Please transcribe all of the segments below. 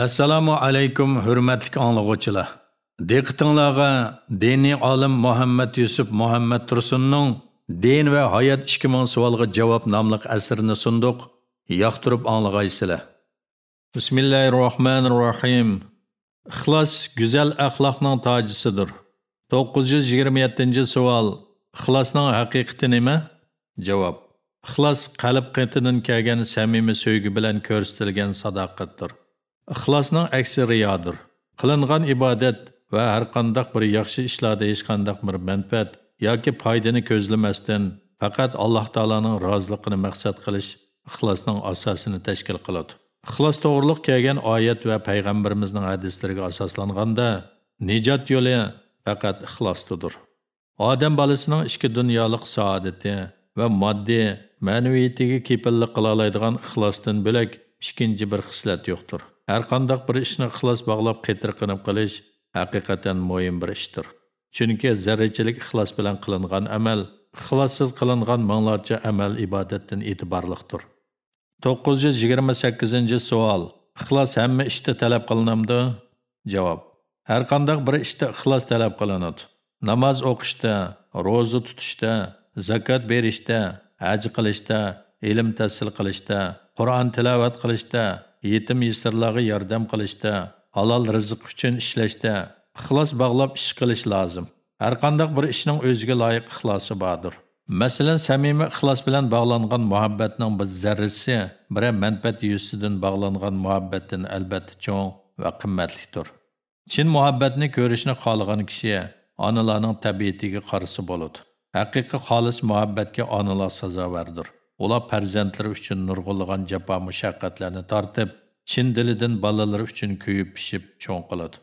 Assalomu alaykum hurmatli anglag'uvchilar. Diqqatingizga diniy olim Muhammad Yusuf Muhammad Tursunning Din va hayot 2000 savolga javob nomli asrini sunduq. Yoqtirib anglag'aysizlar. Bismillahirrohmanirrohim. Ixlos go'zal axloqning tojisidir. 927-savol. Ixlosning haqiqati nima? Javob. Ixlos qalb qatidan kelgan samimiy sevgi bilan ko'rsatilgan sadoqatdir. Ixlosning aksi riyodir. Qilingan ibodat va har qandaq bir yaxshi ishlarda hech qandaq bir manfaat yoki foydani ko'zlamasdan faqat alloh taoloning roziligini maqsad qilish ixlosning asosini tashkil qiladi. Ixlos to'g'riliq kelgan oyat va payg'ambarimizning hadislariga asoslanganda nijot yo'li faqat ixlosdadir odam bolasining ichki dunyolik saodati va moddiy ma'naviyatiga kepillik qila oladigan ixlosdan bo'lak ikkinchi bir xislat yo'qdir. Әр қандақ бір bir ishni ixlos bog'lab qetirqinib qilish haqiqatan мойын bir ishdir. Chunki zarrachilik ixlos bilan qilingan amal ixlossiz qilingan маңларча amal ibodatdan итібарлықтыр. 928 savol. Ixlos hamma ishda talab qilinamdi? Javob. Har qandaq bir ishda ixlos talab qilinadi. Namoz o'qishda, ro'za tutishda, zakot berishda, haj qilishda, ilm tahsil qilishda, Qur'on tilovat qilishda, yetim yesirlarga yordam qilishda, halol rizq uchun ishlashda ixlos bog'lab ish qilish lozim. Har qanday bir ishning o'ziga loyiq ixlosi bordir. Masalan, samimiy ixlos bilan bog'langan muhabbatning bir zarrasi bir manfaat yusidan bog'langan muhabbatdan albatta cho'ng va qimmatlidir. Chin muhabbatni ko'rishni xohlagan kishi onalarning tabiatiga qarshi bo'ladi. Haqiqiy xolis muhabbatga onalar sazovardir. Ular farzandlari uchun nurg'ulg'an jafo mushaqqatlarni tortib, chin dilidan bolalari uchun kuyib pishib cho'ng qiladi.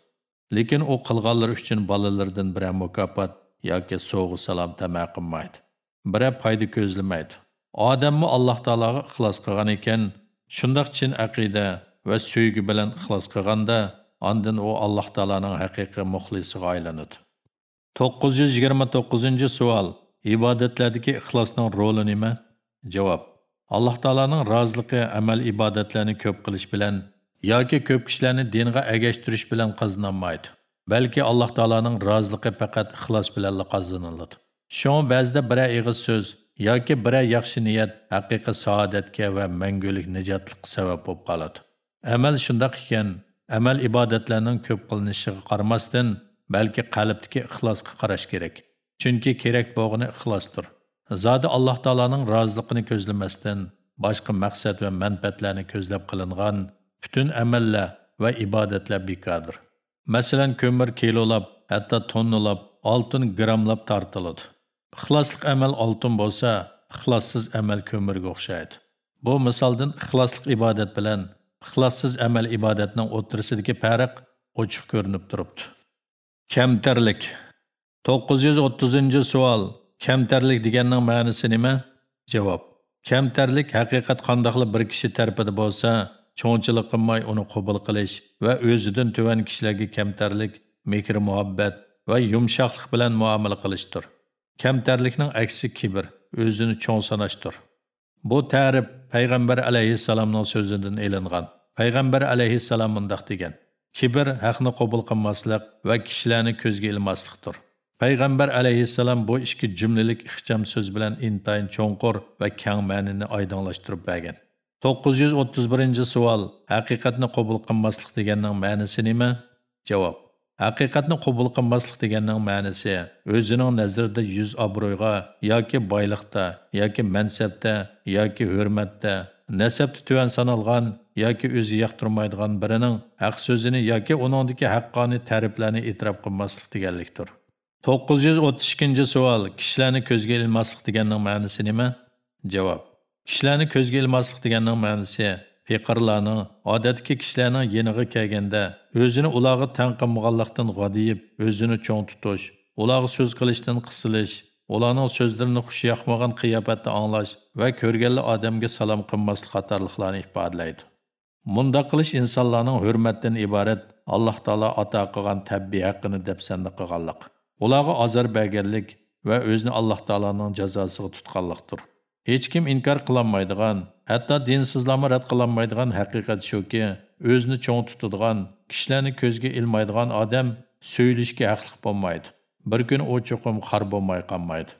Lekin u qilganlari uchun bolalaridan biror mukofot yoki sovg'a salom tama qilmaydi. Biror foyda ko'zlamaydi. Odamni Alloh taologa ixlos qilgan ekan, shundoq chin aqida va suygi bilan ixlos qilganda, ondan u Alloh taoloning haqiqiy muxlisiga aylanadi. 929-savol. Ibodatlardagi ixlosning roli nima? Javob. Alloh taolaning roziligi amal ibodatlarni ko'p qilish bilan yoki ko'p kishilarni dinga agashtirish bilan qozonolmaydi. Balki Alloh taolaning roziligi faqat ixlos bilan qozoniladi. Shunga ba'zida bir ig'iz so'z yoki bir yaxshi niyat haqiqiy saodatga va mangulik nijotlik sabab bo'lib qoladi. Amal shundoq ekan, amal ibodatlarning ko'p qilinishiga qaramasdan, balki qalbdagi ixlosga qarash kerak. Chunki kerak bo'lgani ixlosdir. Zodi Alloh taolaning roziligini ko'zlamasdan boshqa maqsad va manfaatlarni ko'zlab qilingan butun amallar va ibodatlar bekordir. Masalan, ko'mir kilolab, hatto tonnalab, oltin grammlab tortiladi. Ixloslik amal oltin bo'lsa, ixlossiz amal ko'mirga o'xshaydi. Bu misoldan ixloslik ibodat bilan ixlossiz amal ibodatning o'rtasidagi farq ochiq ko'rinib turibdi. Kamtarlik 930-savol Kamtarlik deganning ma'nosi nima? Javob. Kamtarlik haqiqat qandoqli bir kishi tarafida bo'lsa, cho'nchilik qilmay uni qabul qilish va o'zidan tuvan kishilarga kamtarlik, mehr muhabbat va yumshoqlik bilan muomala qilishdir. Kamtarlikning aksi kibr, o'zini cho'ng sanashdir. Bu ta'rif payg'ambar alayhissalomning so'zidan elingan. Payg'ambar alayhissalom mundaq degan: Kibr haqni qabul qilmaslik va kishilarni ko'zga ilmaslikdir. Payg'ambar alayhissalom bu ikki jumlalik ixcham so'z bilan intayin cho'nqur va kang ma'nini oydinlashtirib bergan. 931 savol haqiqatni qabul qilmaslik deganning ma'nosi nima? Javob haqiqatni qabul qilmaslik deganning ma'nosi o'zining nazarida yuz obro'yga yoki boyliqda yoki mansabda yoki hurmatda nasabda tuvan sanalgan yoki o'zi yoqtirmaydigan birining haq so'zini yoki uningdagi haqqoniy ta'riflarni e'tirof qilmaslik deganlikdir. 932 savol. Kishilarni ko'zga ilmaslik deganning ma'nosi nima? Javob. Kishilarni ko'zga ilmaslik deganning ma'nosi fiqrlarning odatdagi kishilarning yeniga kelganda o'zini ularga tan qilmaganlikdan g'odiyib, o'zini cho'ng tutish, ularga so'z qilishdan qisilish, ularning so'zlarini xush yoqmagan qiyofatda anglash va ko'rganlar odamga salom qilmaslik qatorliqlarni ifodalaydi. Munda qilish insonlarning hurmatdan iborat Alloh taolo ato qilgan tabbiy haqqini debsanda qilganlik. Ularga azor berganlik va o'zini alloh taoloning jazosiga tutganlikdir hech kim inkor qilolmaydigan hatto dinsizlarni rad qilolmaydigan haqiqat shuki o'zini cho'ng tutadigan kishilarni ko'zga ilmaydigan odam сөйлішке haqliq bo'lmaydi. Bir kun u cho'qim xor bo'lmay qolmaydi.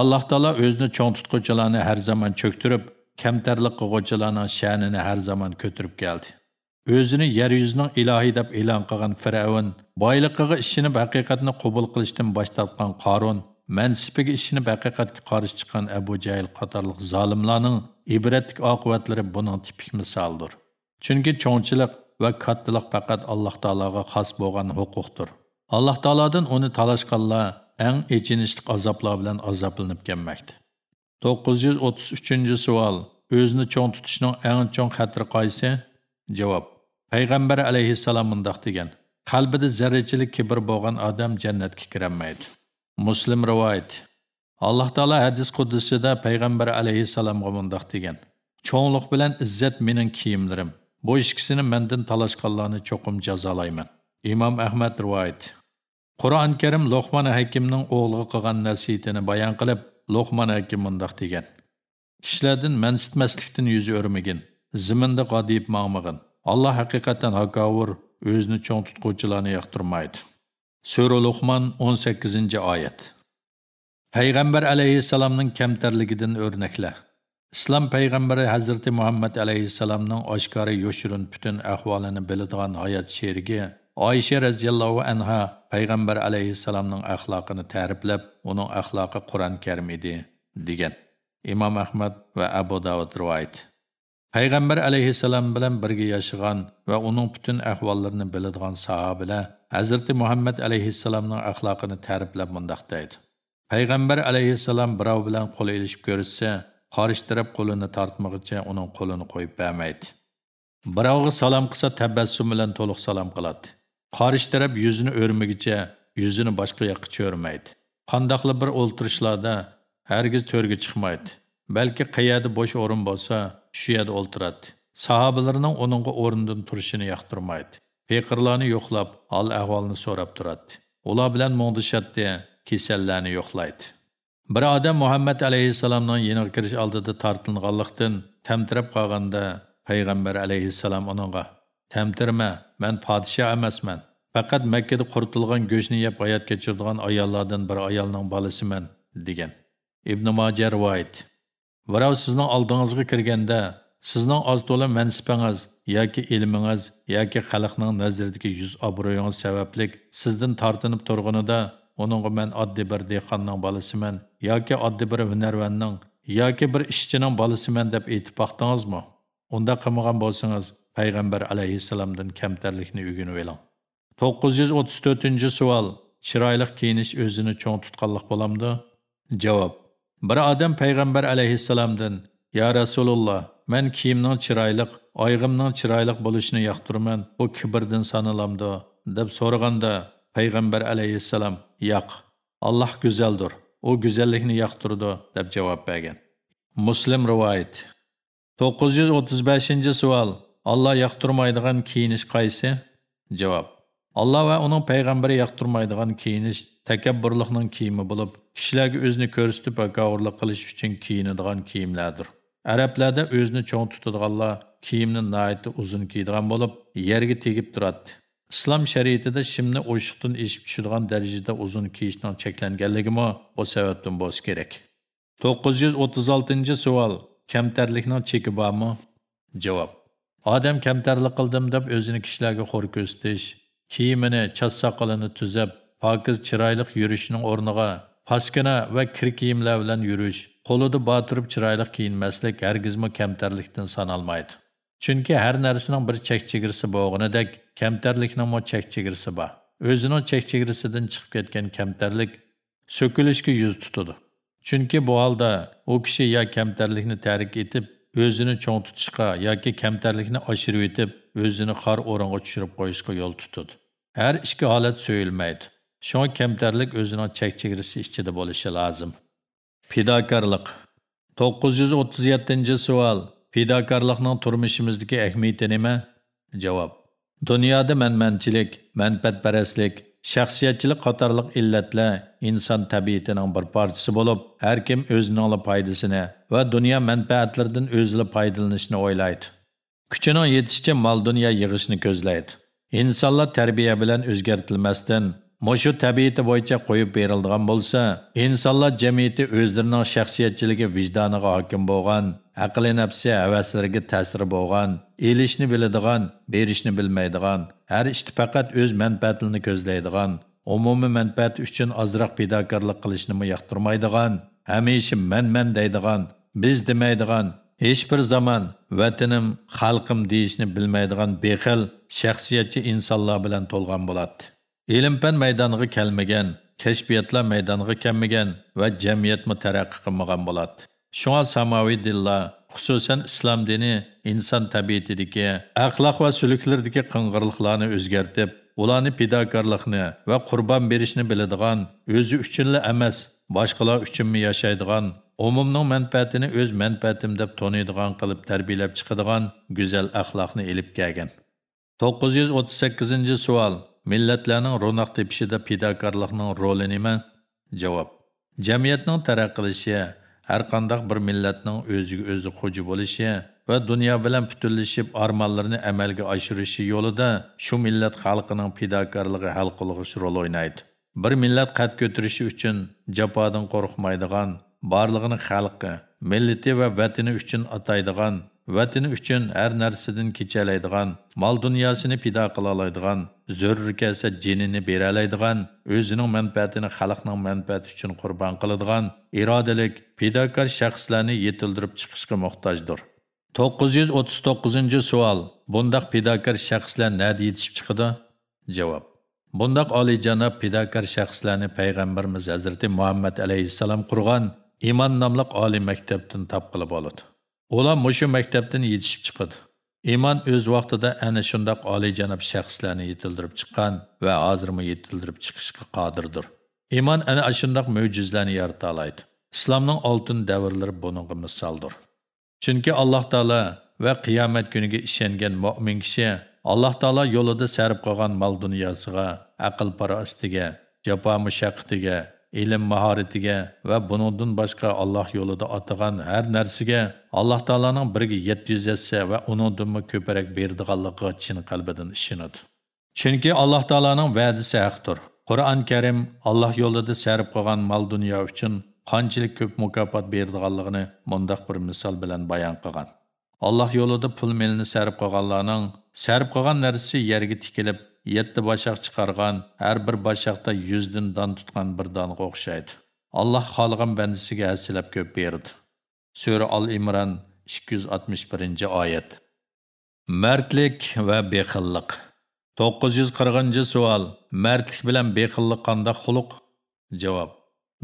Alloh taolo o'zini cho'ng tutquchilarni har zamon cho'ktirib kamtarlik qilg'uvchilarning sha'nini har zamon ko'tarib keldi. O'zini yer yuzining ilohiy deb e'lon qilgan fir'avn boyliqiga ishinib haqiqatni qabul qilishdan bosh tortgan qorun mansibiga ishinib haqiqatga qarshi chiqqan abu jahl qatorliq zolimlarning ibratlik oqibatlari buning tipik misoldir. Chunki cho'ngchilik va kattalik faqat alloh taologa xos bo'lgan huquqdir. Alloh taolodan uni talashganlar eng echinishli azoblar bilan azoblanib kelmoqda. To'qqiz yuz o'ttiz uchinchi savol o'zini cho'ng tutishning eng cho'ng xatri qaysi? Javob payg'ambar alayhissalom mundoq degan qalbida zarrachilik kibr bo'lgan odam jannatga kirolmaydi muslim rivoyat alloh taolo hadis quddusida payg'ambar alayhissalomga mundoq degan cho'ngliq bilan izzat mening kiyimlarim bu ikkisini mendan talashqanlarni cho'qim jazolayman. Imom ahmad rivoyat qur'oni karim luqmon hakimning o'g'liga qilgan nasihatini bayon qilib luqmon hakim mundoq degan kishilardan mansitmaslikdan yuz o'rmagin ziminda qodiyib mangmag'in Allah haqiqatan hakovur özünü çoğun tutquvchilarni yaktırmaydı. Sörü Luqman 18 ayet Peygamber alayhissalomning kemterligidin örnekle. İslam Peygamberi hazrati Muhammed alayhissalomning aşkarı yoşurun bütün ahvalini biladigan hayat sherigi Ayşe roziyallohu anha payg'ambar alayhissalomning axloqini ta'riflab uning axloqi qur'on Kerim idi, degan İmam Ahmet ve abu davud rivayet. Payg'ambar aleyhisselam bilan birga yashagan va uning butun ahvollarini biladigan sahabiler, Hz. muhammad alayhissalomning axloqini ta'riflab mındaqdaydı. deydi payg'ambar alayhissalom birov bilan ilişip görürse, ko'rishsa kolunu taraf qo'lini tortmag'icha uning qo'lini qo'yib bermaydi birovga salom qilsa tabassum bilan to'liq salom qiladi qarish taraf yuzini o'rmagicha yuzini boshqa yoqqa qandoqli bir oltırışlarda, hargiz törgü chiqmaydi balki qayerda bo'sh o'rin bo'lsa shu yerda o'ltiradi. Sahobalarning uningga o'rnidan turishini yoqtirmaydi. Peqirlarni yo'qlab hol ahvolni so'rab turadi. Ular bilan mo'ngdishatdi kasallarni yo'qlaydi. Bir odam muhammad alayhissalomning yeniga kirish oldida tortilganlikdan tamtirab qolganda payg'ambar alayhissalom uningga tamtirma man podshoh emasman. Faqat makkada quritilgan go'shtni yeb hayot kechiradigan ayollardan bir ayolning bolasiman degan. Ibn moja rivoyat. Birov sizning oldingizga kirganda sizning oz to'la mansibangiz yoki ilmingiz yoki xalqning nazaridagi yuz obro'yingiz sababli sizdan tortinib turganida uningga man oddiy bir dehqonning bolasiman yoki oddiy bir hunarvanning yoki bir ishchining bolasiman deb aytib boqdingizmi? Unda qilmagan bo'lsangiz payg'ambar alayhissalomdan kamtarlikni o'rganib oling to'qqiz yuz o'ttiz to'rtinchi savol chiroyli kiyinish o'zini cho'ng tutganlik bo'lamdi javob bir adam payg'ambar aleyhisselamdın, Ya rasululloh men kiyimning chiroyli oyg'imning chiroyli bo'lishini yoqtiraman bu kibrdan sanılamdı, deb so'raganda payg'ambar aleyhisselam, yo'q alloh go'zaldir u güzellikini yoqtirdi deb javob bergan. Muslim rivoyat. To'qqiz yuz o'ttiz beshinchi savol alloh yoqtirmaydigan kiyinish qaysi? Javob. Allah va uning payg'ambari yoqtirmaydigan kiyinish takabburlikning kiyimi bo'lib kishilarga o'zini ko'rsatib vakovrlik qilish uchun kiyinadigan kiyimlardir. Arablarda o'zini cho'ng tutadiganlar kiyimni naiti uzun kiydigan bo'lib yerga tegib turadi. Islom shariatida shimni o'shiqdan eshib tushadigan darajada uzun kiyishning cheklanganligimi bu sababdan bo'lsa kerak. To'qqiz yuz o'ttiz oltinchi savol kamtarlikning cheki bormi? Javob. Odam kamtarlik qildim deb o'zini kishilarga xo'r ko'rsatish kiyimini chas soqolini tuzab pokiz chiroyliq yurishning o'rniga paskina va kir kiyimlar bilan yurish qo'lida botirib chiroyliq kiyinmaslik hargizmi kamtarlikdan sanalmaydi. Chunki har narsaning bir chekchigirsi chegarasi bo'lganidek kamtarlikning chek chegarasi bor. O'zining chekchigirisidan chiqib ketgan kamtarlik so'kilishga yuz tutadi chunki bu holda u kishi yo kamtarlikni tark etib o'zini cho'ng tutishga yoki kamtarlikni oshirib etib o'zini xor o'ringa tushirib qo'yishga yo'l tutadi har ikki holat so'yilmaydi. Shunga kamtarlik o'zining chek chegarasi ichida bo'lishi lozim. Fidokorlik. To'qqiz yuz o'ttiz yettinchi savol. Fidokorlikning turmushimizdagi ahamiyati nima? Javob. Dunyoda manmanchilik manfaatparastlik shaxsiyatchilik qatorliq illatlar inson tabiatining bir parchasi bo'lib, har kim o'zining foydasini va dunyo manfaatlaridan o'zini foydalanishni o'ylaydi. Kuchining yetishicha mol dunyo yig'ishni ko'zlaydi. Insonlar tarbiya bilan o'zgartilmasdan Mushu tabiati bo'yicha qo'yib berildigan bo'lsa, insonlar jamiyati o'zlarining shaxsiyatchiligi vijdoniga hokim bo'lgan, aqli nafsi havaslariga ta'siri bo'lgan, elishni biladigan, berishni bilmaydigan, har ishni faqat o'z manfaatini ko'zlaydigan, umumiy manfaat uchun ozroq fidokorlik qilishni yoqtirmaydigan, hamisha man-man deydigan, biz demaydigan, hech bir zamon vatanim, xalqim deyishni bilmaydigan bexil shaxsiyatchi insonlar bilan to'lgan bo'ladi. Ilm-fan maydoniga kelmagan, kashfiyotlar maydoniga kelmagan va jamiyatmi taraqqi qilmagan bo'ladi. Shunga samoviy dinlar, xususan islom dini inson tabiatidagi axloq va suluklardagi qing'irliqlarni o'zgartib, ularni fidokorlikni va qurbon berishni biladigan, o'zi uchunli emas, boshqalar uchunmi yashaydigan, umumning manfaatini o'z manfaatim deb toniydigan qilib tarbiyalab chiqadigan go'zal axloqni elib kelgan. 938 savol millatlarning ro'naq tepishida fidokorlikning roli nima? Javob. Jamiyatning taraqqilishi har qandaq bir millatning o'ziga o'zi xo'ja bo'lishi va dunyo bilan butunlashib armonlarini amalga oshirishi yo'lida shu millat xalqining fidokorligi hal qilg'ish rol o'ynaydi. Bir millat qad ko'tarishi uchun jafodan qo'rqmaydigan barlig'ini xalqi millati va vatani uchun ataydigan vatani uchun har narsadan kechalaydigan mol dunyosini fido qila oladigan zo'rri kelsa jinini beralaydigan o'zining manfaatini xalqning manfaati uchun qurbon qiladigan irodalik pidokor shaxslarni yetildirib chiqishga muhtojdir. 939 savol. Bundaq pidokor shaxslar nada yetishib chiqadi javob. Bundaq oliyjanob pidokor shaxslarni payg'ambarimiz hazrati muhammad alayhissalom qurgan iymon nomli oliy maktabdan topqilib oladi. Ular mushu maktabdan yetishib chiqadi. Iymon o'z vaqtida ana shundoq oliyjanob shaxslarni yetildirib chiqqan va hozirmi yetildirib chiqishga qodirdir. Iymon ana shundoq mo'jizlarni yarata oladi. Islomning oltin davrlari buningga misoldir. Chunki Alloh taolo va qiyomat kuniga ishongan mu'min kishi Alloh taolo yo'lida sarf qilgan mol dunyosiga, aql parostiga, jafo mushaqqatiga ilm mahoratiga va buningdan boshqa Alloh yo'lida atagan har narsaga Alloh taolaning birga 700 yetsa va uningdanmi ko'proq berdiganligiga chin qalbidan ishonadi. Chunki Alloh taolaning va'dasi haqdir. Qur'on Karim Alloh yo'lida sarf qilgan mol dunyo uchun qanchalik ko'p mukofot beradiganligini mundaq bir misol bilan bayon qilgan. Alloh yo'lida pul melni sarf qilganlarning sarf qilgan narsasi yerga tikilib yetti boshaq chiqargan har bir boshaqda yuzdan don tutgan bir donga o'xshaydi. Alloh xohlagan bandasiga hasilab ko'p berdi. Sura al imron 261 oyat. Mardlik va bexillik 940 savol. Mardlik bilan bexillik qanday xuluq? Javob.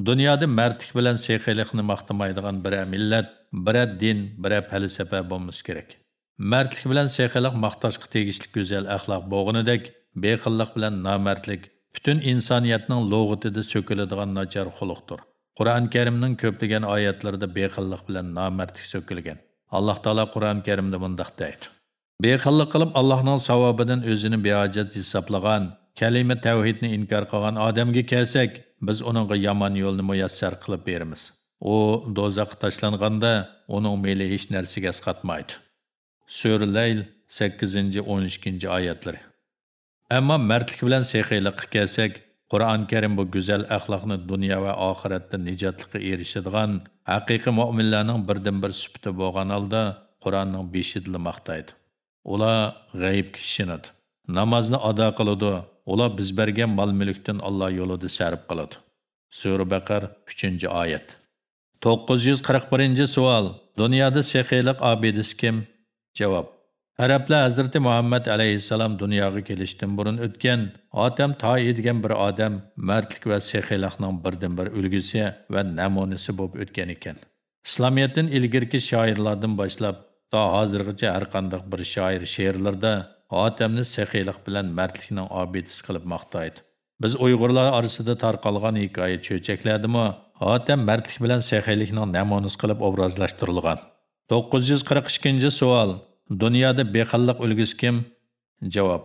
Dunyoda mardlik bilan sexiylikni maqtamaydigan biror millat bir din bir falsafa bo'lmasi kerak. Mardlik bilan sexiylik maqtashga tegishli go'zal axloq bo'lganidek bexillik bilan nomardlik butun insoniyatning lug'atida nacar xuluqdur. xuluqdir qur'oni karimning ko'plagan oyatlarida bexillik bilan nomardlik so'kilgan alloh taolo qur'oni karimda bundaq deyir. bexillik qilib allohning savobidan o'zini behojat hisoblagan kalima tavhidni inkor qilgan odamga kelsak biz uningga yomon yo'lni muyassar qilib beramiz u dozaqqa tashlanganda uning meli hech narsaga asqatmaydi sura layl 8-12 oyatlari Ammo mardlik bilan sexiylikqa kelsak, Qur'on Karim bu go'zal axloqni dunyo va oxiratda nijotlikqa erishadigan haqiqiy mu'minlarning birdan bir sifati bo'lgan holda Qur'onning beshidili maqtaydi. Ular g'aybga ishinadi. Namozni ado qiladi. Ular biz bergan mol-mulkdan Alloh yo'lida sarf qiladi. Sura Baqar 3-oyat. 941-savol. Dunyoda sexiylik obidasi kim? Javob: Arablar Hazreti Muhammad alayhissalom dunyoga kelishdan burun o'tgan Otam Toyi degan bir odam mardlik va sexiylikning birdan bir ulgisi va namunasi bo'lib o'tgan ekan. Islomiyatdan ilgirki shoirlardan boshlab to hozirgacha har qanday bir shoir she'rlarda Otamni sexiylik bilan mardlikning obidasi qilib maqtaydi. Biz Uyg'urlar orasida tarqalgan hikoya cho'chaklardimi Otam mardlik bilan sexiylikning namunasi qilib obrazlashtirilgan. 942 savol Dunyoda bexillik ulgisi kim? Javob.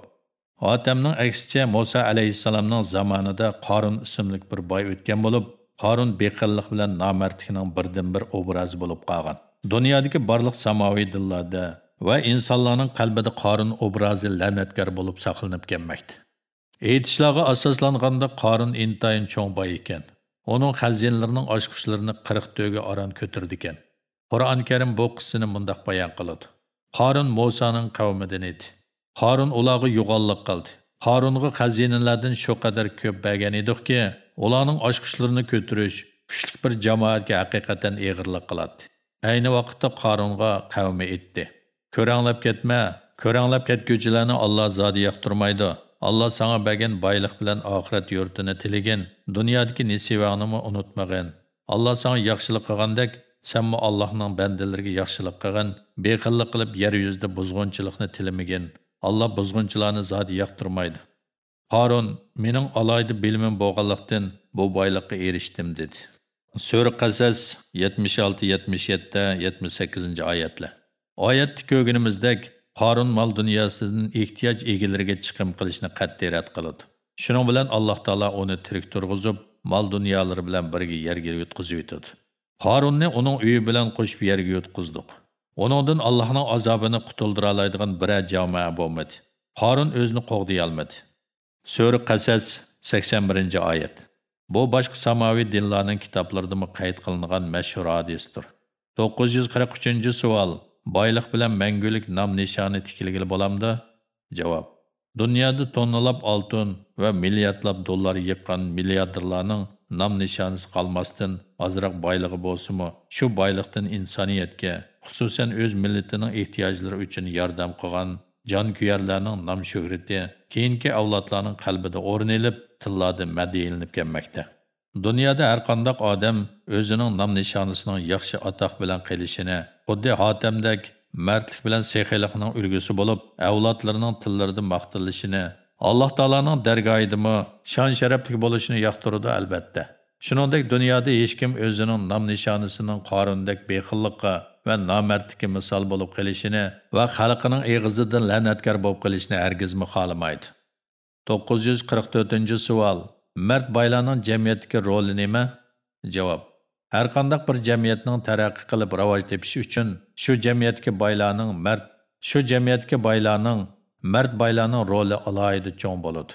Otamning aksicha Musa alayhissalomning zamonida Qorun ismli bir boy o'tgan bo'lib, Qorun beqillik bilan nomardlikning birdan bir obrazi bo'lib qolgan. Dunyodagi barliq samoviy dillarda va insonlarning qalbida Qorun obrazi la'natkor bo'lib saqlanib kelmoqda. Aytishlarga asoslanganda Qorun intayin cho'ng boy ekan. Onun xazinlarının aşqışlarını 40 döge aran kötürdü ekan. Qur'on Karim bu qissani mundaq bayon qiladi. Qarun Musoning qavmidan edi. Qarun ularga yo'g'onlik qildi. Qarunga xazinalardan shu qadar ko'p bergan edikki, ularning oshqishlarini ko'tirish kuchli bir jamoatga haqiqatan eg'irlik qiladi. Ayni vaqtda Qarunga qavmi etdi. Ko'ranglab ketma, ko'ranglab ketguvchilarni Alloh zodi yoqtirmaydi. Allah sana bəgən baylıq bilan oxirat yurtini tiligin, dunyodagi nisivangni unutmag'in. Allah sana yaxshilik qilgandek, sanmi Allohning bandalariga yaxshilik qilgan, beqillik qilib ер yuzida buzg'unchilikni tilamagin. Allah buzg'unchilarni zodi yoqtirmaydi. Qarun, mening alayda bilimim bo'lganlikdan bu boylikqa erishdim dedi. Sura Qasas 76-77, 78 oyatlar. Oyatda ko'rganimizdek, Qarun mal dunyosidan ehtiyoj egalariga chiqim qilishni qat'iy rad qiladi. Shuning bilan Alloh taolo uni tirik turg'izib, mal dunyolari bilan birga yerga yutqizib etadi. Harunni uning uyi bilan qo'shib yerga yutqizdik. Onundan Allohning azobini qutuldira oladigan biror jamoa bo'lmadi. Qarun o'zini qo'g'diy olmadi. Sura Qasas 81-oyat. Bu boshqa samoviy dinlarning kitoblarida qayd qilingan mashhur hadisdir. 943-savol. boyliq bilan mangulik nom nishoni tikilgili bo'lamda? javob Dünyada tonnalab altın va milyardlab dollar yiqqan milliarderlarning nam nişanısı qolmasdan ozroq boyligi bo'lsimi shu boyliqdan insoniyatga xususan o'z millatining ehtiyojlari uchun yordam qilgan jonkuyarlarning nom shuhrati keyingi avlodlarning qalbida o'rin olib tillarda madiyilinib kelmoqda Dunyoda har qanday odam o'zining nom nishonisining yaxshi atoq bilan qilishini, xuddi Hotamdek mardlik bilan sexiylikning ulgusi bo'lib, avlodlarining tillarida maqtilishini, Alloh taolaning dargohidimi shon sharafli bo'lishini yoqtiradi albatta. Shuningdek dunyoda hech kim o'zining nom nishonisining qorindek bexillikqa va nomardlikka misol bo'lib qilishini va xalqining eg'izidan la'natkor bo'lib qilishni hargizmi xohlamaydi. 944-savol Mərd baylarning jamiyatdagi roli nima? Javob. Har qanday bir jamiyatning taraqqi qilib rivoj tepishi uchun shu jamiyatdagi baylarning mard, shu jamiyatdagi baylarning mard baylarning roli alohida cho'ng bo'ladi.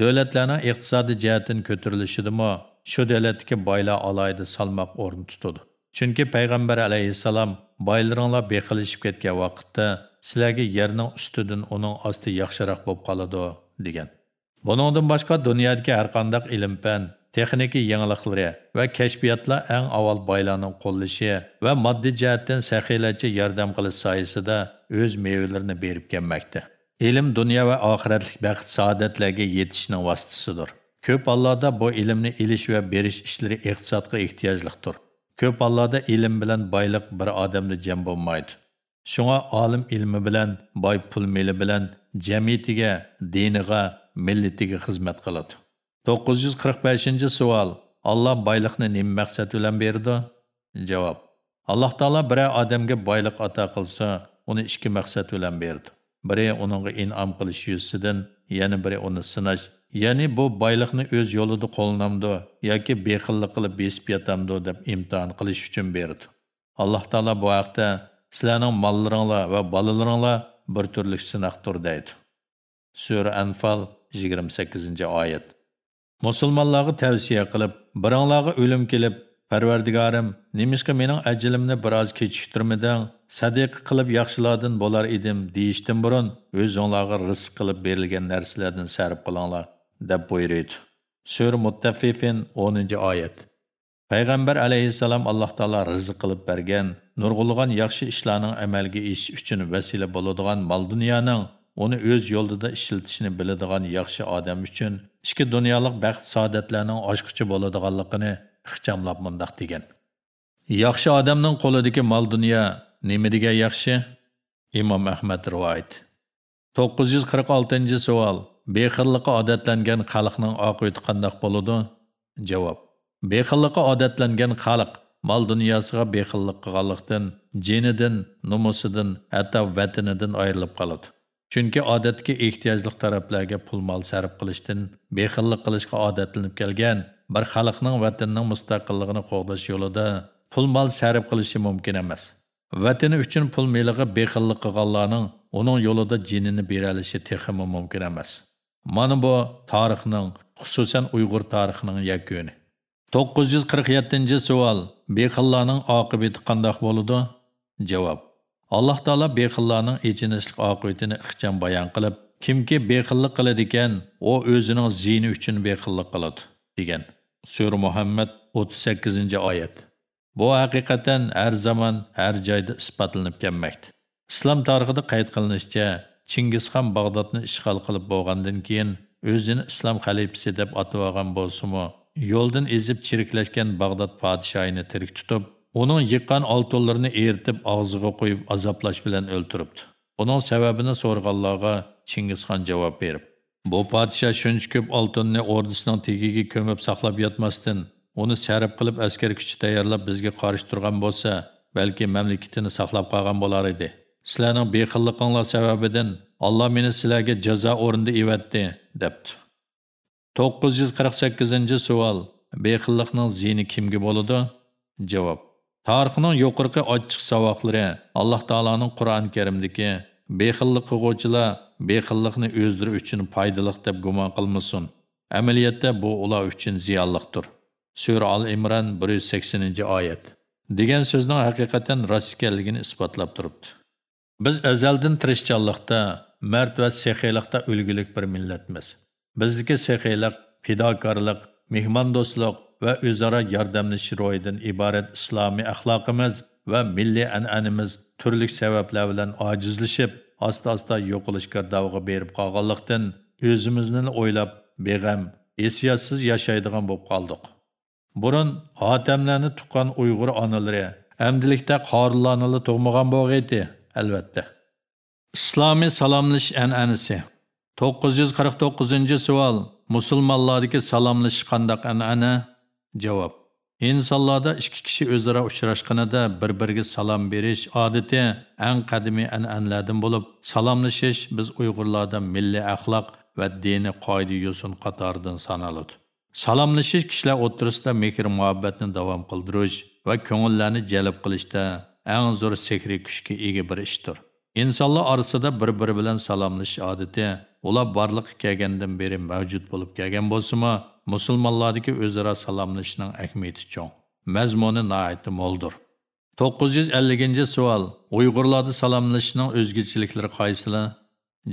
Davlatlarning iqtisodiy jihatdan ko'tarilishidimi shu davlatdagi boylar alohida salmoq o'rin tutadi. Chunki payg'ambar alayhissalom boylaringlar beqilishib ketgan vaqtda sizlarga yerning ustidan uning osti yaxshiroq bo'lib qoladi degan. Buningdan boshqa dunyodagi har qanday ilm-fan, texnika yangiliklari va kashfiyotlar eng avval boylarning qo'llashi va moddiy jihatdan saxiylarcha yordam qilish soyasida o'z mevalarini berib kelmoqda. Ilm dunyo va oxiratlik baxt saodatlarga yetishning vositasidir. Ko'p hollarda bu ilmni ilish va berish ishlari iqtisodga ehtiyojliqdir. Ko'p hollarda ilm bilan boylik bir одамни jam bo'lmaydi. Shunga olim илми bilan, boy пул meli bilan jamiyatiga, diniga millatiga xizmat qiladi 945 savol Аллоҳ boyliqni нима мақсад билан берди? Жавоб. Аллоҳ таоло bir одамга boyliq ата қилса, уни ikki мақсад билан берди. Бири uningga inom qilish yuzidan яна бири уни sinash ya'ni bu boyliqni o'z yo'lida qo'llanamdi yoki bexillik qilib besib yotamdi deb imtihon qilish uchun berdi alloh taolo bu haqda sizlarning mollaringlar va bolalaringlar bir turli sinoqdir deydi sura anfal 28 oyat. Musulmonlarga tavsiya qilib, biringlarga o'lim kelib, Parvardigorim, nemishqa mening ajilimni biroz kechiktirmiding? Sadiq qilib yaxshilardan bo'lar edim deyishdan burun o'zinglarga rizq qilib berilgan narsalardan sarf qilinglar, deb buyuruydi. Sur Muttaffifin 10-oyat. Payg'ambar alayhissalom Alloh taolo rizq qilib bergan nurg'ulg'an yaxshi ishlarning amalga eshish uchun vasila bo'ladigan mol dunyoning uni o'z yo'lida ishlatishni biladigan yaxshi odam uchun ichki dunyolik baxt saodatlarning oshqichi bo'ladiganligini ixchamlab mundoq degan. Yaxshi odamning qo'lidagi mol dunyo nima degan yaxshi? Imom Ahmad rivoyat. 946-savol. Bexilliqqa одатланган xalqning oqibati қандай бўлади? Жавоб. Bexilliqqa одатланган xalq мол-дунёсига bexillik qilganlikdan, женидан, numusidan, hatto ватанидан айрилиб қолади. Чунки одатга эҳтиёжлик тарафларга пул мол сарф қилишдан bexillik қилишга одатланиб келган бир xalqning vatanining мустақиллигини qo'g'dash йўлида пул мол сарф қилиши мумкин эмас. Vatani учун пул meliga bexillik qilganlarning унинг йўлида jinini бералиши olishi мумкин эмас. Mana bu tarixning xususan uyg'ur tarixining yakuni. 947 savol. Bexillarning oqibati qanday bo'ladi javob. Alloh taolo bexillarning echinishlik oqibatini ixcham bayon qilib kimki bexillik qiladi ekan u o'zining zini uchun bexillik qiladi degan. Sura muhammad 38 oyat. Bu haqiqatan har zaman, har joyda isbotlanib kelmoqda islom tarixida qayd qilinishicha chingizxon bag'dodni ishg'ol qilib bo'lgandan keyin o'zini islom xalifasi deb atib olgan bo'lsimi yo'ldan ezib chiriklashgan bag'dod podshoyini tirik tutib uning yiqqan oltinlarini eritib og'ziga qo'yib azoblash bilan o'ltiribdi. Buning sababini so'rganlarga chingizxon javob berib bu podsha shuncha ko'p oltinni ordisining tegiga ko'mib saqlab yotmasdan uni sarf qilib askar kuchi tayyorlab bizga qarshi turgan bo'lsa balki mamlakatini saqlab qolgan bo'lar edi. Sizlarning bexilliqinglar sababidan alloh meni sizlarga jazo o'rnida evatdi debdi. To'qqiz yuz qirq sakkizinchi savol. Bexilliqning ziyni kimga bo'ladi? Javob. Tarixning yuqorqi ochiq savoqlari alloh taoloning qur'oni karimdagi bexillik qilg'uvchilar bexillikni o'zlari uchun foydali deb gumon qilmasin. Amaliyotda bu ular uchun ziyonliqdir. Sura al imron 180 oyat. Degan so'zning haqiqatan rost ekanligini isbotlab turibdi. Biz əzəldən tirishchanlikda mərd və sexiylikda ülgülük bir millatmiz. Bizdiki sexiylik fidakarlıq, mehmondo'stlik va o'zaro yordamlashish ro'yidan iborat islomiy axloqimiz va milliy an'anamiz turli sabablar bilan ojizlashib asta asta yo'qolish girdobga berib qolganlikdan o'zimizni o'ylab beg'am esiyatsiz yashaydigan bo'lib qoldik. Burun xotamlarni tuqqan uyg'ur onalari amdilikda qorilarni tug'magan bo'lg'aydi albatta. Islomiy salomlash an'anasi. 949 savol. Musulmonlardagi salomlashish qandaq an'ana? Javob. Insonlarda ikki kishi o'zaro da bir biriga salom berish odati eng qadimiy an'analardan bo'lib salomlashish biz uyg'urlarda milliy axloq va dini kaydı yusun qatoridan sanaladi. Salomlashish kishilar o'rtasida mehr muhabbatni davom kıldırış va ko'ngillarni jalb qilishda eng zo'r sekri kuchga ega bir ishdir. Insonlar orasida bir biri bilan salomlashish odati ular barlıq kelgandan beri mavjud bo'lib kelgan bo'lsimi musulmonlardagi o'zaro salomlashishning ahamiyati cho'ng. Mazmuni nihoyatda mo'ldir. 950 savol. Uyg'urlarda salomlashishning o'zgachilikları qaysilar?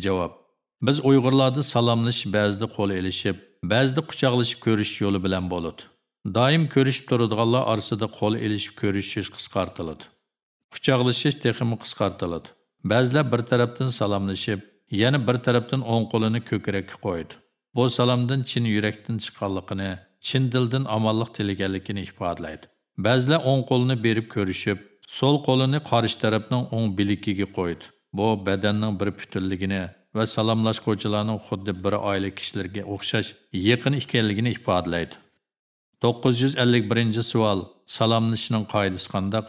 Javob. Biz uyg'urlarda salomlashish ba'zida qo'l elishib ba'zida quchoqlashib ko'rishish yo'li bilan bo'ladi. Doim ko'rishib turadiganlar orasida qo'l elishib ko'rishish qisqartiriladi. Quchoqlashish texmi qisqartiriladi ba'zilar bir tarafdan salomlashib yana bir tarafdan o'ng qo'lini ko'krakka qo'ydi. Bu salomdan chin yurakdan chiqqanligini chin dildan omonlik tilaganligini ifodalaydi ba'zilar o'ng qo'lini berib ko'rishib so'l qo'lini qarish tarafning o'ng bilikiga qo'ydi. Bu badanning bir butunligini va salomlashquvchilarning xuddi bir oila kishilarga o'xshash yaqin ekanligini ifodalaydi 951 savol salomlashishning qoidasi qandoq?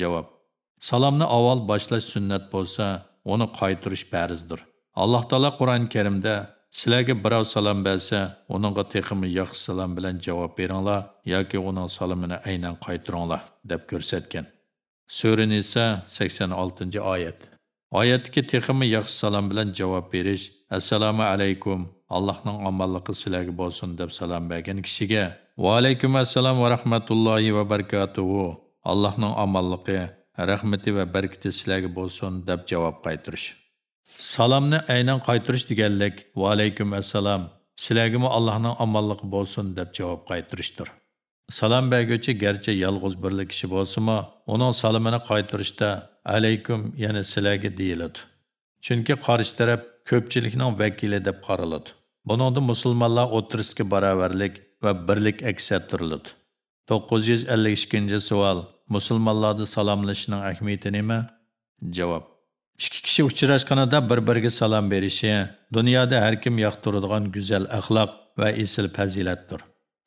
Javob. Salamni avval boshlash sunnat bo'lsa uni qaytirish farzdir alloh taolo qur'oni karimda sizlarga birov salom bersa uningga texmi yaxshi salom bilan javob beringlar yoki uning salomini aynan qaytiringlar deb ko'rsatgan. Sura nisa 86 oyat. Oyatdagi texmi yaxshi salom bilan javob berish assalomu alaykum allohning omonligi sizlarga bo'lsin deb salom bergan kishiga va alaykum assalom va rahmatullohi va barakatuhu allohning omonligi rahmati va barkiti sizlarga bo'lsin deb javob qaytirish. Salomni aynan qaytirish deganlik va alaykum assalom sizlargami allohning omonligi bo'lsin deb javob qaytirishdir. Salom berguvchi garchi yolg'iz birli kishi bo'lsinmi uning salomini qaytirishda alaykum yana sizlarga deyiladi. Chunki qarshi taraf ko'pchilikning vakili deb qaraladi. Buningda musulmonlar o'tirisidagi barobarlik va birlik aks ettiriladi to'qqiz yuz ellik ikkinchi savol. Musulmonlarni salomlashishning ahamiyati nima? Javob. Ikki kishi uchrashganida bir biriga salom berishi dunyoda har kim yoqtiradigan go'zal axloq va esil fazilatdir.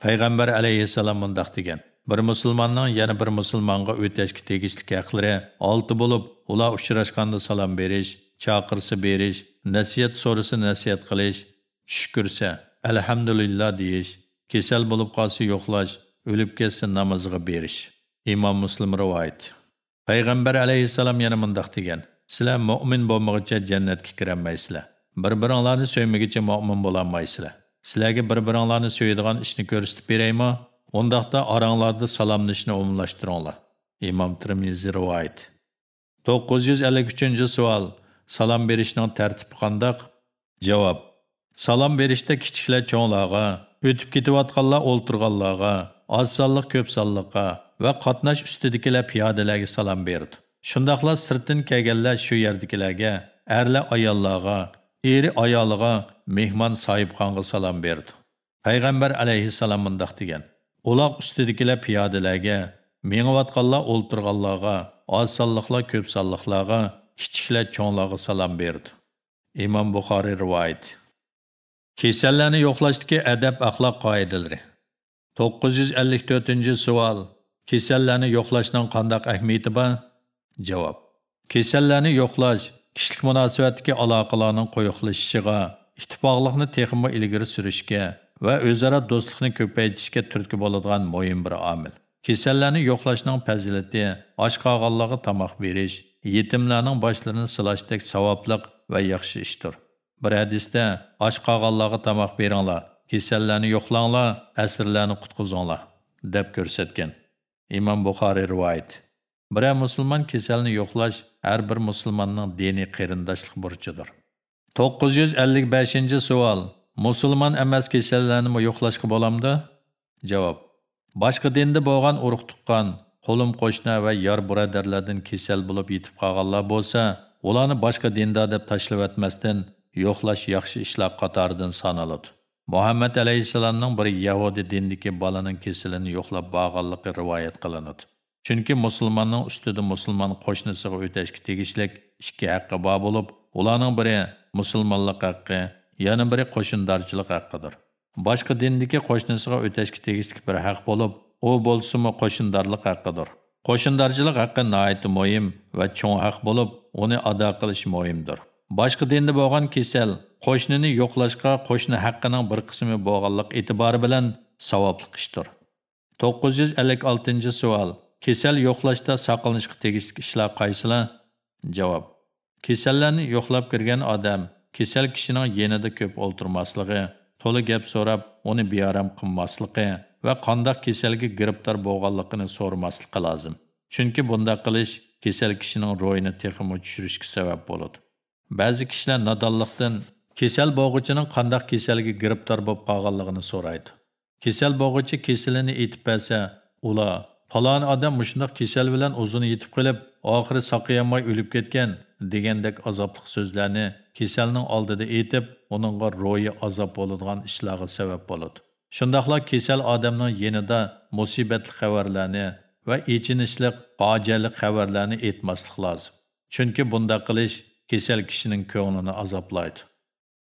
Payg'ambar alayhissalom mundoq degan. Bir musulmonning yana bir musulmonga o'tashga tegishli haqlari olti bo'lib ular uchrashganda salom berish chaqirsa berish nasiyat so'rasa nasiyat qilish, shukursa, alhamdulillah deyish, kasal bo'lib qolsa yo'qlash, o'lib ketsa namozga berish. Imom Muslim rivoyat. Payg'ambar alayhissalom yana mundaq degan: Sizlar mu'min bo'lmaguncha jannatga kirolmaysizlar. Bir-biringlarni sevmaguncha mu'min bo'lolmaysizlar. Sizlarga bir-biringlarni sevadigan ishni ko'rsatib beraymi? Ondaqda oranglarda salomlashni umumlashtiringlar. Imom Tirmiziy rivoyat. 953-savol. Salom berishning tartibi qandaq Javob. Salom berishda kichiklar cho'nglarga, o'tib ketayotganlar o'ltirganlarga, oz sonliq ko'p sonliqqa va qatnash ustidagilar piyodalarga salom berdi. Shundoqla sirtdan kelganlar shu yerdagilarga, erlar ayollarga, eri ayoliga, mehmon sohibxonga salom berdi. Payg'ambar alayhissalom mundaq degan: Uloq ustidagilar piyodalarga, mengayotganlar o'ltirganlarga, oz sonliqlar ko'p sonliqlarga, kichiklar cho'nglarga salom berdi. Imom Buxoriy rivoyat. Kasallarni yo'qlashdagi adab axloq qoidalari. 954-savol. Kasallarni yo'qlashdan qanday ahamiyati bor? Javob. Kasallarni yo'qlash kishilik munosabatdagi aloqalarning qo'yiqlashishiga, ittifoqlikni texmo ilgari surishga va o'zaro do'stlikni ko'paytirishga turtki bo'ladigan muhim bir omil. Kasallarni yo'qlashning fazilati och qolganlarga tomoq berish, yetimlarning boshlarini silashdek savobliq va yaxshi ishdir. Bir hadisda och qolganlarga tomoq beringlar, kasallarni yo'qlanglar, asirlarni qutqizinglar deb ko'rsatgan. Imom Buxoriy rivoyat. Bir musulmon kasalni yo'qlash har bir musulmonning diniy qarindoshlik burchidir. 955-savol. Musulmon emas kasallarni yo'qlashga bo'lamdi? Javob. Boshqa dinda bo'lgan urug' tuqqan, qo'lim qo'shna va yor birodarlardan kasal bo'lib yetib qolganlar bo'lsa, ularni boshqa dinda deb tashlab yotmasdan yo'qlash yaxshi ishlar qatoridan sanaladi. Muhammad alayhissalomning bir Yahudi dindagi bolaning kesilini yo'qlab borganligi rivoyat qilinadi. Chunki musulmonning ustida musulmon qo'shnisiga o'tashga tegishlik ikki haqqi bor bo'lib, ularning biri musulmonlik haqqi, yana biri qo'shindorchilik haqqidir. Boshqa dindagi qo'shnisiga o'tashga tegishli bir haq bo'lib, u bo'lsa-mu qo'shindorlik haqqidir. Qo'shindorchilik haqqi nihoyat muhim va cho'ng haq bo'lib, uni ado qilish muhimdir. Boshqa dinda bo'lgan kasal qo'shnini yo'qlashga qo'shni haqqining bir qismi bo'lganlik e'tibori bilan savobli ishdir. 956-savol. Kasal yo'qlashda saqlanishga tegishli ishlar qaysilar? Javob. Kasallarni yo'qlab kirgan odam kasal kishining yenida ko'p o'ltirmasligi, to'la gap so'rab, uni bearam qilmasligi va qandoq kasalga giribdor bo'lganligini so'rmasligi lozim. Chunki bunday qilish kasal kishining ro'yini texmo tushirishga sabab bo'ladi. Ba'zi kishilar nodonlikdan kesal bo'g'ichining qandoq kasalga giribdor bo'lib qolganligini so'raydi. Kasal bo'g'ichi kasalini aytib bersa, ular falon odam mushundoq kasal bilan o'zini yetib qilib, oxiri saqayolmay o'lib ketgan degandek azobli so'zlarni kasalning oldida aytib, uningga ro'yi azob bo'ladigan ishlarga sabab bo'ladi. Shundaqla kasal odamning yenida musibatli xabarlarni va echinishli, fojiali xabarlarni aytmaslik lozim. Chunki bunda qilish kasal kishining ko'nglini azoblaydi.